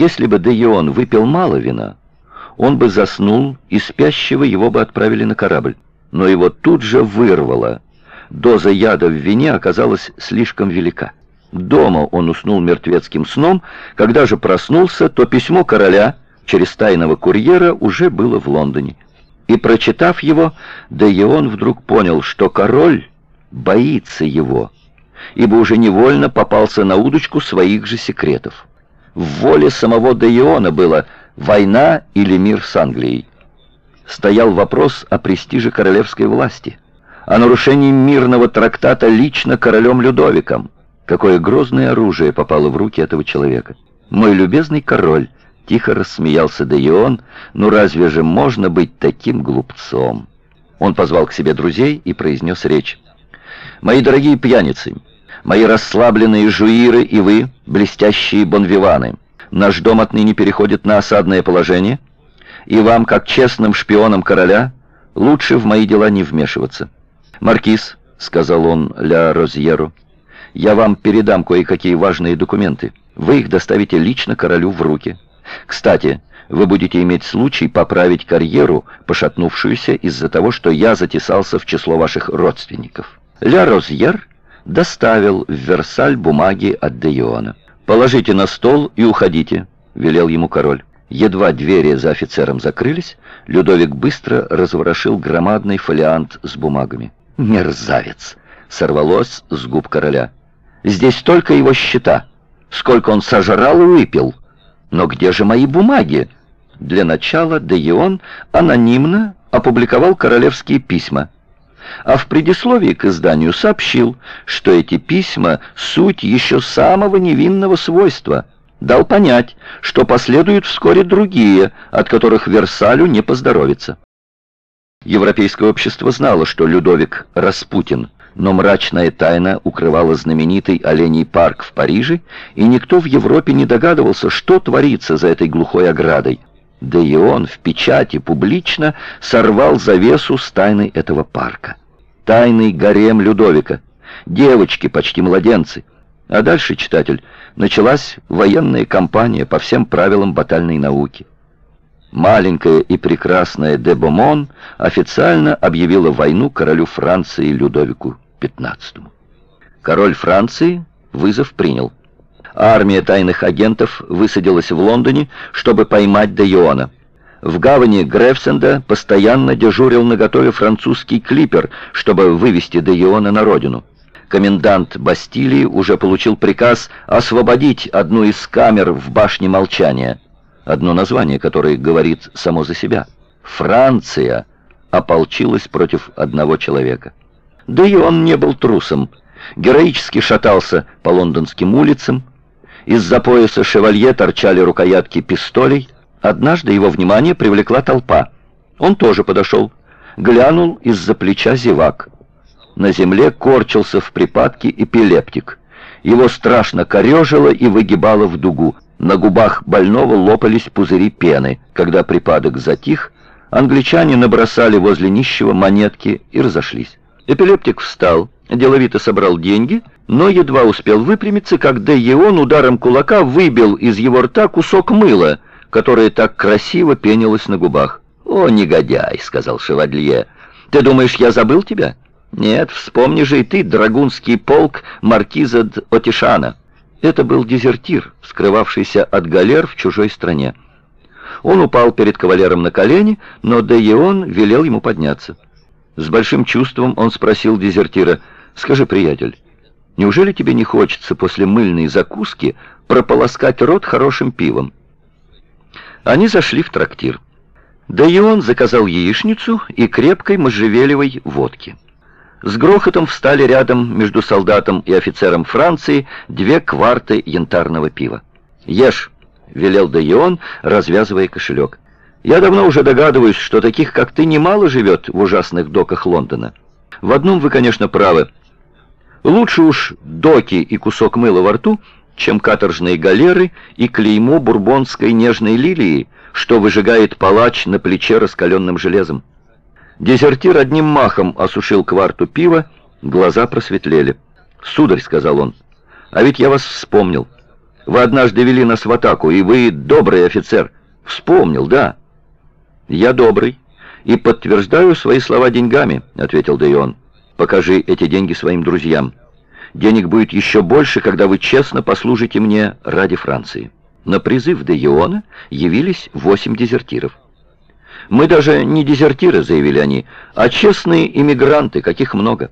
Если бы Деион выпил мало вина, он бы заснул, и спящего его бы отправили на корабль. Но его тут же вырвало. Доза яда в вине оказалась слишком велика. Дома он уснул мертвецким сном, когда же проснулся, то письмо короля через тайного курьера уже было в Лондоне. И, прочитав его, Деион вдруг понял, что король боится его, ибо уже невольно попался на удочку своих же секретов. В воле самого Деиона было война или мир с Англией. Стоял вопрос о престиже королевской власти, о нарушении мирного трактата лично королем Людовиком. Какое грозное оружие попало в руки этого человека. Мой любезный король, тихо рассмеялся Деион, ну разве же можно быть таким глупцом? Он позвал к себе друзей и произнес речь. «Мои дорогие пьяницы, мои расслабленные жуиры и вы, блестящие бонвиваны, наш дом отныне переходит на осадное положение, и вам, как честным шпионам короля, лучше в мои дела не вмешиваться. Маркиз, — сказал он Ля Розьеру, — я вам передам кое-какие важные документы. Вы их доставите лично королю в руки. Кстати, вы будете иметь случай поправить карьеру, пошатнувшуюся из-за того, что я затесался в число ваших родственников. Ля Розьер доставил в Версаль бумаги от Дейона. «Положите на стол и уходите», — велел ему король. Едва двери за офицером закрылись, Людовик быстро разворошил громадный фолиант с бумагами. «Мерзавец!» — сорвалось с губ короля. Здесь только его счета. Сколько он сожрал и выпил. Но где же мои бумаги? Для начала Деион анонимно опубликовал королевские письма. А в предисловии к изданию сообщил, что эти письма — суть еще самого невинного свойства. Дал понять, что последуют вскоре другие, от которых Версалю не поздоровится. Европейское общество знало, что Людовик Распутин — но мрачная тайна укрывала знаменитый Оленей парк в Париже, и никто в Европе не догадывался, что творится за этой глухой оградой. Да и он в печати публично сорвал завесу с тайной этого парка. Тайный гарем Людовика. Девочки, почти младенцы. А дальше, читатель, началась военная кампания по всем правилам батальной науки. Маленькая и прекрасная де Бомон официально объявила войну королю Франции Людовику XV. Король Франции вызов принял. Армия тайных агентов высадилась в Лондоне, чтобы поймать Де Йоана. В гавани Грефсенда постоянно дежурил наготове французский клипер, чтобы вывести Де Йоана на родину. Комендант Бастилии уже получил приказ освободить одну из камер в башне молчания одно название, которое говорит само за себя. Франция ополчилась против одного человека. Да и он не был трусом. Героически шатался по лондонским улицам. Из-за пояса шевалье торчали рукоятки пистолей. Однажды его внимание привлекла толпа. Он тоже подошел. Глянул из-за плеча зевак. На земле корчился в припадке эпилептик. Его страшно корежило и выгибало в дугу. На губах больного лопались пузыри пены. Когда припадок затих, англичане набросали возле нищего монетки и разошлись. Эпилептик встал, деловито собрал деньги, но едва успел выпрямиться, когда Еон ударом кулака выбил из его рта кусок мыла, которое так красиво пенилось на губах. «О, негодяй!» — сказал Шевалье. «Ты думаешь, я забыл тебя?» «Нет, вспомни же и ты, драгунский полк маркиза Отишана». Это был дезертир, скрывавшийся от галер в чужой стране. Он упал перед кавалером на колени, но Деион велел ему подняться. С большим чувством он спросил дезертира, «Скажи, приятель, неужели тебе не хочется после мыльной закуски прополоскать рот хорошим пивом?» Они зашли в трактир. Деион заказал яичницу и крепкой можжевелевой водки. С грохотом встали рядом между солдатом и офицером Франции две кварты янтарного пива. «Ешь», — велел Деион, развязывая кошелек. «Я давно уже догадываюсь, что таких, как ты, немало живет в ужасных доках Лондона. В одном вы, конечно, правы. Лучше уж доки и кусок мыла во рту, чем каторжные галеры и клеймо бурбонской нежной лилии, что выжигает палач на плече раскаленным железом. Дезертир одним махом осушил кварту пива, глаза просветлели. «Сударь», — сказал он, — «а ведь я вас вспомнил. Вы однажды вели нас в атаку, и вы добрый офицер. Вспомнил, да?» «Я добрый и подтверждаю свои слова деньгами», — ответил Дейон. «Покажи эти деньги своим друзьям. Денег будет еще больше, когда вы честно послужите мне ради Франции». На призыв Дейона явились восемь дезертиров. «Мы даже не дезертиры», — заявили они, — «а честные иммигранты, каких много».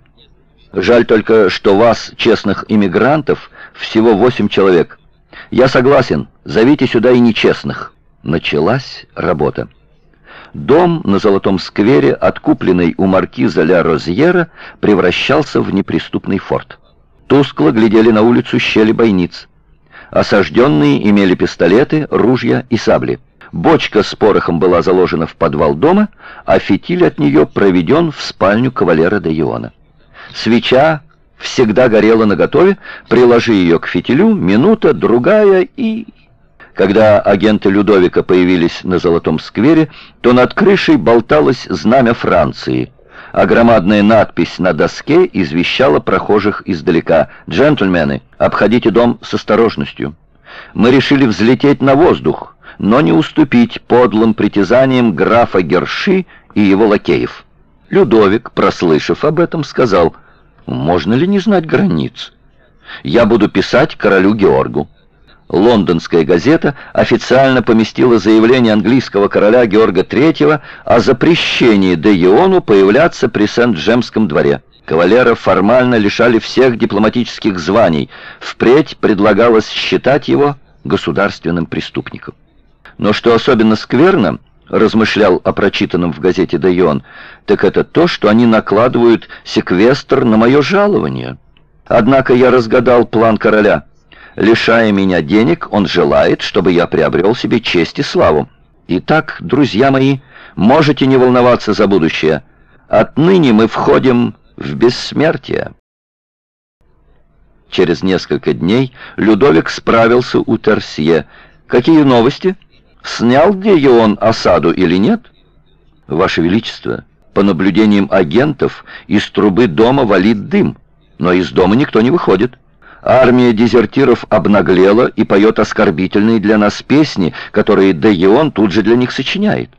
Жаль только, что вас, честных иммигрантов, всего восемь человек. Я согласен, зовите сюда и нечестных. Началась работа. Дом на Золотом сквере, откупленный у маркиза Ля Розьера, превращался в неприступный форт. Тускло глядели на улицу щели бойниц. Осажденные имели пистолеты, ружья и сабли. Бочка с порохом была заложена в подвал дома, а фитиль от нее проведен в спальню кавалера де Иона. Свеча всегда горела наготове, приложи ее к фитилю, минута, другая и... Когда агенты Людовика появились на Золотом сквере, то над крышей болталось знамя Франции, а громадная надпись на доске извещала прохожих издалека. «Джентльмены, обходите дом с осторожностью. Мы решили взлететь на воздух, но не уступить подлым притязаниям графа Герши и его лакеев». Людовик, прослышав об этом, сказал, «Можно ли не знать границ? Я буду писать королю Георгу». Лондонская газета официально поместила заявление английского короля Георга III о запрещении де Иону появляться при Сент-Джемском дворе. Кавалера формально лишали всех дипломатических званий. Впредь предлагалось считать его государственным преступником. Но что особенно скверно, размышлял о прочитанном в газете «Дайон», так это то, что они накладывают секвестр на мое жалование. Однако я разгадал план короля. Лишая меня денег, он желает, чтобы я приобрел себе честь и славу. Итак, друзья мои, можете не волноваться за будущее. Отныне мы входим в бессмертие. Через несколько дней Людовик справился у Терсье. «Какие новости?» Снял где он осаду или нет? Ваше Величество, по наблюдениям агентов, из трубы дома валит дым, но из дома никто не выходит. Армия дезертиров обнаглела и поет оскорбительные для нас песни, которые Деион тут же для них сочиняет.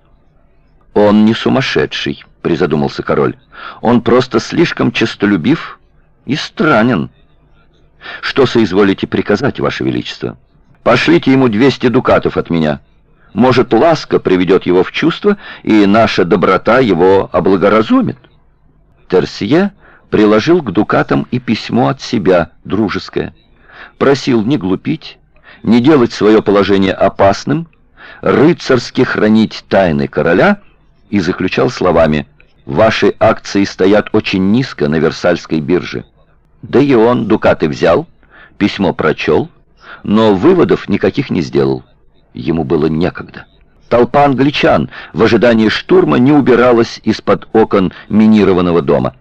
«Он не сумасшедший», — призадумался король. «Он просто слишком честолюбив и странен». «Что соизволите приказать, Ваше Величество? Пошлите ему 200 дукатов от меня». Может, ласка приведет его в чувство, и наша доброта его облагоразумит. Терсье приложил к дукатам и письмо от себя, дружеское. Просил не глупить, не делать свое положение опасным, рыцарски хранить тайны короля и заключал словами «Ваши акции стоят очень низко на Версальской бирже». Да и он дукаты взял, письмо прочел, но выводов никаких не сделал. Ему было некогда. Толпа англичан в ожидании штурма не убиралась из-под окон минированного дома.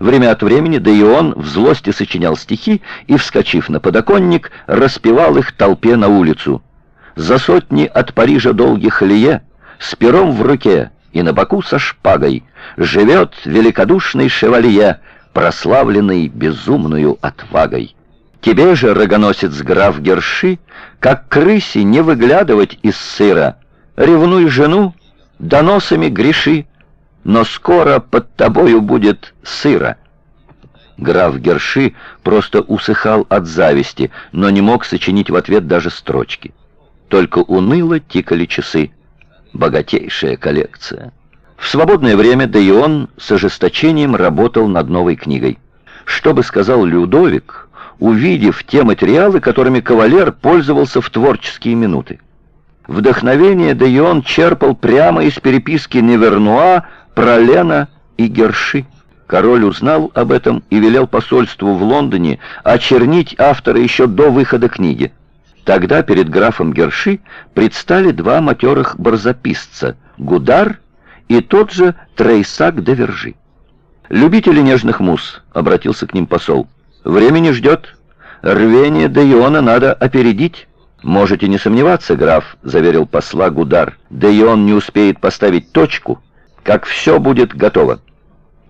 Время от времени да и он в злости сочинял стихи и, вскочив на подоконник, распевал их толпе на улицу. За сотни от Парижа долгих лие, с пером в руке и на боку со шпагой, живет великодушный шевалье, прославленный безумную отвагой. Тебе же, рогоносец граф Герши, как крысе не выглядывать из сыра. Ревнуй жену, доносами греши, но скоро под тобою будет сыра. Граф Герши просто усыхал от зависти, но не мог сочинить в ответ даже строчки. Только уныло тикали часы. Богатейшая коллекция. В свободное время да и он с ожесточением работал над новой книгой. Что бы сказал Людовик, увидев те материалы, которыми кавалер пользовался в творческие минуты. Вдохновение Де Йон черпал прямо из переписки Невернуа про Лена и Герши. Король узнал об этом и велел посольству в Лондоне очернить автора еще до выхода книги. Тогда перед графом Герши предстали два матерых барзаписца — Гудар и тот же Трейсак де Вержи. «Любители нежных мус», — обратился к ним посол, — Время не ждет. Рвение Дейона надо опередить. Можете не сомневаться, граф, заверил посла Гудар. Дейон не успеет поставить точку, как все будет готово.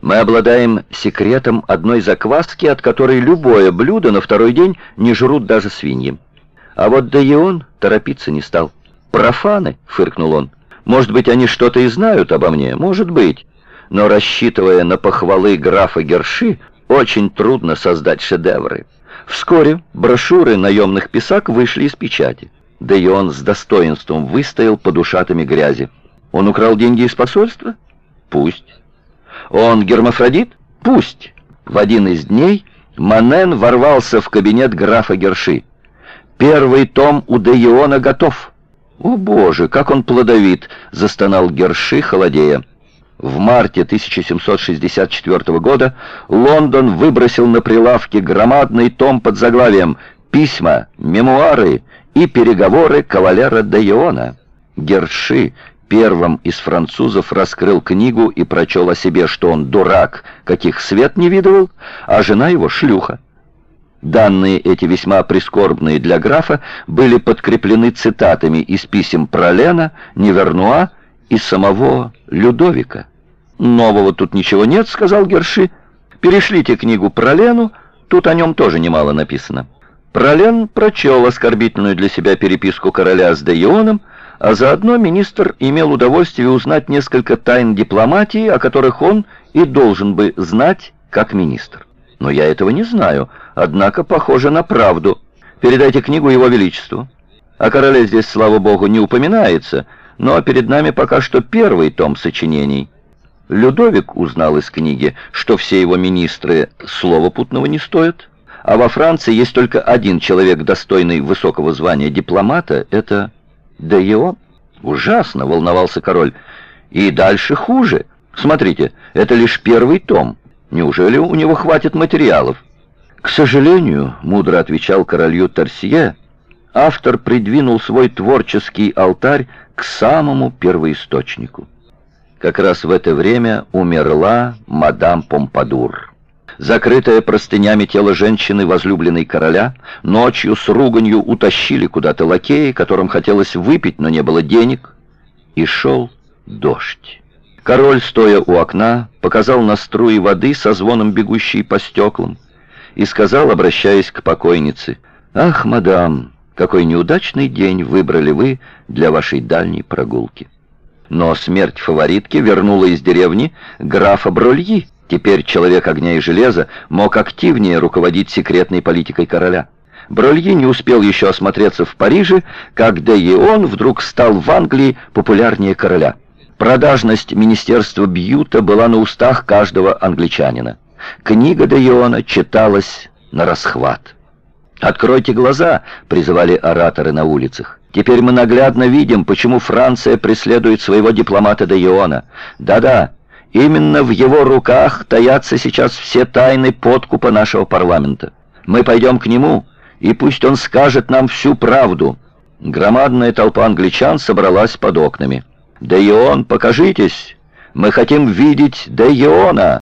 Мы обладаем секретом одной закваски, от которой любое блюдо на второй день не жрут даже свиньи. А вот да торопиться не стал. «Профаны!» — фыркнул он. «Может быть, они что-то и знают обо мне? Может быть. Но, рассчитывая на похвалы графа Герши, очень трудно создать шедевры». Вскоре брошюры наемных писак вышли из печати. Да с достоинством выстоял под ушатами грязи. Он украл деньги из посольства? Пусть. Он гермафродит? Пусть. В один из дней Манен ворвался в кабинет графа Герши. Первый том у Деиона готов. «О, Боже, как он плодовит!» — застонал Герши, холодея. В марте 1764 года Лондон выбросил на прилавке громадный том под заглавием «Письма, мемуары и переговоры кавалера Деиона». Герши первым из французов раскрыл книгу и прочел о себе, что он дурак, каких свет не видывал, а жена его шлюха. Данные эти весьма прискорбные для графа были подкреплены цитатами из писем Пролена, Невернуа и самого Людовика. «Нового тут ничего нет», — сказал Герши. «Перешлите книгу Пролену, тут о нем тоже немало написано». Пролен прочел оскорбительную для себя переписку короля с Деионом, а заодно министр имел удовольствие узнать несколько тайн дипломатии, о которых он и должен бы знать как министр. Но я этого не знаю, однако похоже на правду. Передайте книгу Его Величеству. О короле здесь, слава богу, не упоминается, но перед нами пока что первый том сочинений. Людовик узнал из книги, что все его министры слова путного не стоят, а во Франции есть только один человек, достойный высокого звания дипломата, это Деион. Ужасно волновался король. И дальше хуже. Смотрите, это лишь первый том. Неужели у него хватит материалов? К сожалению, мудро отвечал королю Торсье, автор придвинул свой творческий алтарь к самому первоисточнику. Как раз в это время умерла мадам Помпадур. Закрытое простынями тело женщины, возлюбленной короля, ночью с руганью утащили куда-то лакеи, которым хотелось выпить, но не было денег, и шел дождь. Король, стоя у окна, показал на струи воды со звоном бегущей по стеклам и сказал, обращаясь к покойнице, «Ах, мадам, какой неудачный день выбрали вы для вашей дальней прогулки». Но смерть фаворитки вернула из деревни графа Брольи. Теперь человек огня и железа мог активнее руководить секретной политикой короля. Брольи не успел еще осмотреться в Париже, как да и он вдруг стал в Англии популярнее короля. Продажность министерства Бьюта была на устах каждого англичанина. Книга Де Иона читалась на расхват. «Откройте глаза!» — призывали ораторы на улицах. «Теперь мы наглядно видим, почему Франция преследует своего дипломата Де Иона. Да-да, именно в его руках таятся сейчас все тайны подкупа нашего парламента. Мы пойдем к нему, и пусть он скажет нам всю правду». Громадная толпа англичан собралась под окнами. «Деион, покажитесь! Мы хотим видеть Деиона!»